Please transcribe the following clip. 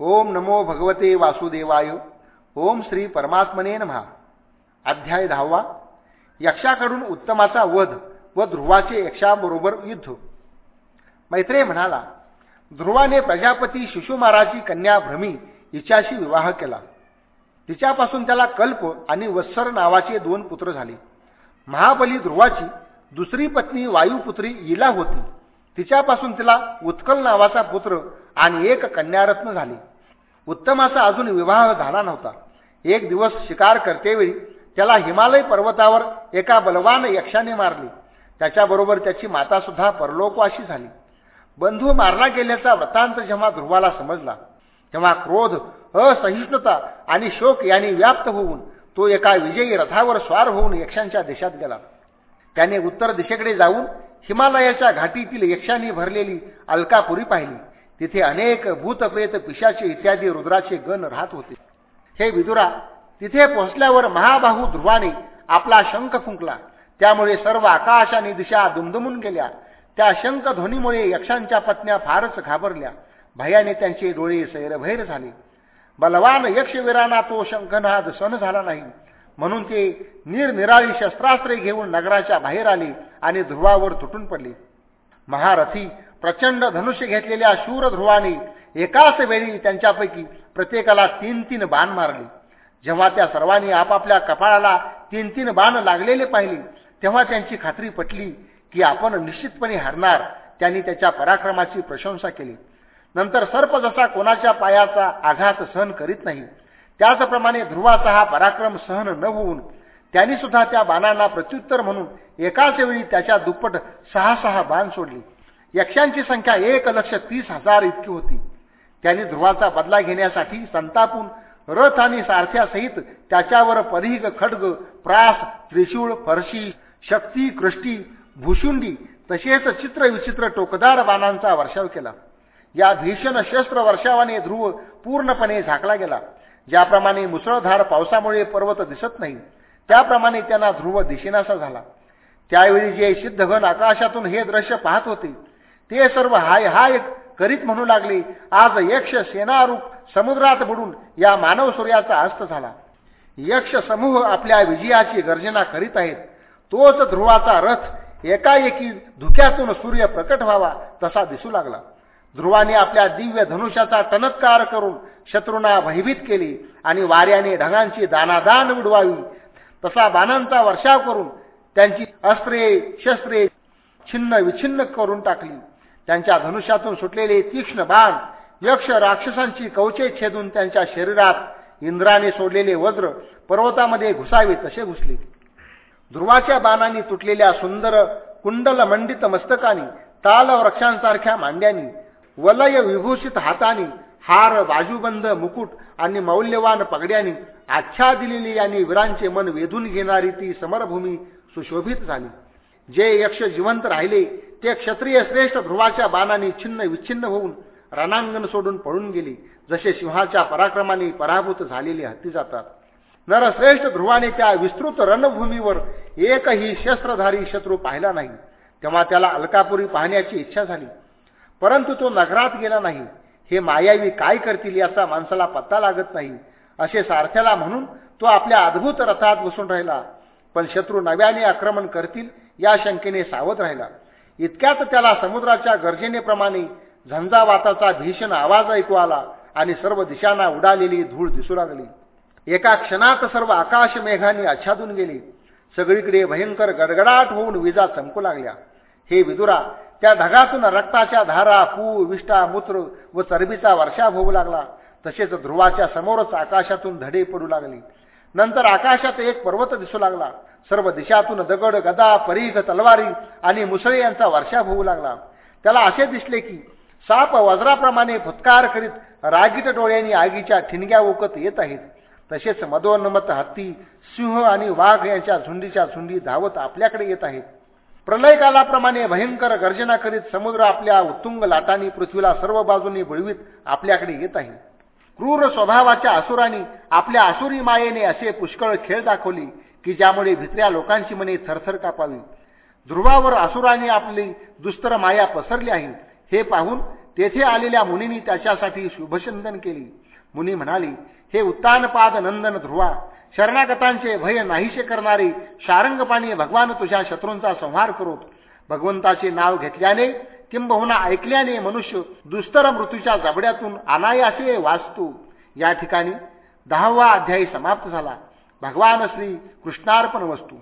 ओम नमो भगवते वासुदेवाय. ओम श्री परमात्मने महा अध्याय दहावा. यक्षाकडून उत्तमाचा वध व ध्रुवाचे यक्षाबरोबर युद्ध. मैत्रेय म्हणाला ध्रुवाने प्रजापती शिशुमाराची कन्या भ्रमी हिच्याशी विवाह केला. तिच्यापासून त्याला कल्प आणि वत्सर नावाचे दोन पुत्र झाले. महाबली ध्रुवाची दुसरी पत्नी वायुपुत्री इला होती. तिच्यापासून तिला उत्कल नावाचा पुत्र आणि एक कन्यारत्न झाले. उत्तमाचा अजून विवाह झाला नव्हता. एक दिवस शिकार करतेवेळी त्याला हिमालय पर्वतावर एका बलवान यक्षाने मारले. त्याच्याबरोबर त्याची माता सुद्धा परलोकवाशी झाली. बंधू मारला गेल्याचा वृत्तांत जेव्हा ध्रुवाला समजला तेव्हा क्रोध असहिष्णुता आणि शोक यांनी व्याप्त होऊन तो एका विजयी रथावर स्वार होऊन यक्षांच्या देशात गेला. त्याने उत्तर दिशेकडे जाऊन हिमालयाच्या घाटीतील यक्षांनी भरलेली अलकापुरी पाहिली. तिथे अनेक भूतप्रेत पिशाचे इत्यादी रुद्राचे गण राहत होते. हे विदुरा तिथे पोहोचल्यावर महाबाहू ध्रुवाने आपला शंख फुंकला. त्यामुळे सर्व आकाशाने दिशा दुमदुमून गेल्या. त्या शंख ध्वनीमुळे यक्षांच्या पत्न्या फारच घाबरल्या. भयाने त्यांचे डोळे सैरभैर झाले. बलवान यक्षवीरांना तो शंखनाद सण झाला नाही. म्हणून ते निरनिराळी शस्त्रास्त्रे घेऊन नगराच्या बाहेर आले आणि ध्रुवावर तुटून पडले. महारथी प्रचंड धनुष्य घेतलेल्या शूर ध्रुवाने एकाच वेळी त्यांच्यापैकी प्रत्येकाला तीन तीन बाण मारले. जेव्हा त्या सर्वांनी आपापल्या कपाळाला तीन तीन बाण लागलेले पाहिले तेव्हा त्यांची खात्री पटली की आपण निश्चितपणे हरणार. त्यांनी त्याच्या पराक्रमाची प्रशंसा केली. नंतर सर्प जसा कोणाच्या पायाचा आघात सहन करीत नाही त्याचप्रमाणे ध्रुवाचा हा पराक्रम सहन न होऊन त्यांनी सुद्धा त्या बाणांना प्रत्युत्तर म्हणून एकाच वेळी त्याच्या दुप्पट सहा सहा बाण सोडली. यक्षांची संख्या एक लक्ष तीस हजार इतकी होती. त्यांनी ध्रुवाचा बदला घेण्यासाठी संतापून रथ आणि सारथ्यासहित त्याच्यावर परिघ खड्ग प्रास त्रिशूळ फरशी शक्ती कृष्टी भुशुंडी तसेच चित्रविचित्र टोकदार बाणांचा वर्षाव केला. या भीषण शस्त्र वर्षावाने ध्रुव पूर्णपणे झाकला गेला. ज्याप्रमाणे मुसळधार पावसामुळे पर्वत दिसत नाही त्याप्रमाणे त्यांना ध्रुव दिशेनासा झाला. त्यावेळी जे सिद्धघन आकाशातून हे दृश्य पाहत होते ते सर्व हाय हाय करीत म्हणू लागले आज यक्ष सेनारूप समुद्रात बुडून या मानव सूर्याचा अस्त झाला. यक्ष समूह आपल्या विजयाची गर्जना करीत आहेत तोच ध्रुवाचा रथ एकाएकी धुक्यातून सूर्य प्रकट व्हावा तसा दिसू लागला. ध्रुवाने आपल्या दिव्य धनुष्याचा टनत्कार करून शत्रूंना भयभीत केली आणि वाऱ्याने ढगांची दानादान उडवावी. तसा बाणांचा वर्षाव करून त्यांची अस्त्रे शस्त्रे छिन्न विछिन्न करून टाकली. त्यांच्या धनुष्यातून सुटलेले तीक्ष्ण बाण यक्ष राक्षसांची कवचे छेदून त्यांच्या शरीरात इंद्राने सोडलेले वज्र पर्वतामध्ये घुसावे तसे घुसले. ध्रुवाच्या बाणांनी तुटलेल्या सुंदर कुंडल मंडित मस्तकानी ताल वृक्षांसारख्या मांड्यांनी वलय विभूषित हाताने हार बाजूबंद मुकुट आणि मौल्यवान पगड्यांनी आच्छा दिलेली आणि वीरांचे मन वेधून घेणारी ती समरभूमी सुशोभित झाली. जे यक्ष जिवंत राहिले ते क्षत्रिय श्रेष्ठ ध्रुवाच्या बाणाने छिन्न विच्छिन्न होऊन रणांगण सोडून पळून गेली जसे सिंहाच्या पराक्रमाने पराभूत झालेले हत्ती जातात. नरश्रेष्ठ ध्रुवाने त्या विस्तृत रणभूमीवर एकही शस्त्रधारी शत्रू पाहिला नाही. तेव्हा त्याला अलकापुरी पाहण्याची इच्छा झाली. परंतु तो नगरात गेला नाही. हे मायावी काय करतील याचा माणसाला पत्ता लागत नाही. असे सारथ्याला म्हणून तो आपल्या अद्भुत रथात बसून राहिला. पण शत्रू नव्याने आक्रमण करतील या शंकेने सावध राहिला. इतक्यात त्याला समुद्राच्या गर्जनेप्रमाणे झंझावाताचा भीषण आवाज ऐकू आला आणि सर्व दिशांना उडालेली धूळ दिसू लागली. एका क्षणात सर्व आकाश मेघांनी आच्छादून गेली. सगळीकडे भयंकर गडगडाट होऊन विजा चमकू लागल्या. हे विदुरा त्या ढगातून रक्ताच्या धारा पू विष्टा मूत्र व चरबीचा वर्षाव होऊ लागला. तसेच ध्रुवाच्या समोरच आकाशातून धडे पडू लागले. नंतर आकाशात एक पर्वत दिसू लागला. सर्व दिशातून दगड गदा परीघ तलवारी आणि मुसळे यांचा वर्षाव होऊ लागला. त्याला असे दिसले की साप वज्राप्रमाणे फुत्कार करीत रागीट डोळ्यांनी आगीच्या ठिणग्या ओकत येत आहेत. तसेच मदोन्मत हत्ती सिंह आणि वाघ यांच्या झुंडीच्या झुंडी धावत आपल्याकडे येत आहेत. प्रलयकालाप्रमाणे भयंकर गर्जना करीत समुद्र आपल्या उत्तुंग लाटांनी पृथ्वीला सर्व बाजूंनी बुळवीत आपल्याकडे येत आहे. क्रूर स्वभावाच्या असुरांनी आपल्या असुरी मायेने असे पुष्कळ खेळ दाखवली की ज्यामुळे भित्र्या लोकांची मने थरथर कापावी. ध्रुवावर असुराने आपली दुस्तर माया पसरली आहे. हे पाहून तेथे आलेल्या मुनींनी त्याच्यासाठी शुभचंदन केली. मुनी म्हणाली हे उत्तानपाद नंदन ध्रुवा शरणागतांचे भय नाहीसे करणारे शारंगपाणी भगवान तुझ्या शत्रूंचा संहार करोत. भगवंताचे नाव घेतल्याने किंबहुना ऐकल्याने मनुष्य दुस्तर मृत्यूच्या जबड्यातून अनायासे वाचतो. या ठिकाणी दहावा अध्यायी समाप्त झाला. भगवान श्री कृष्णार्पण वस्तू.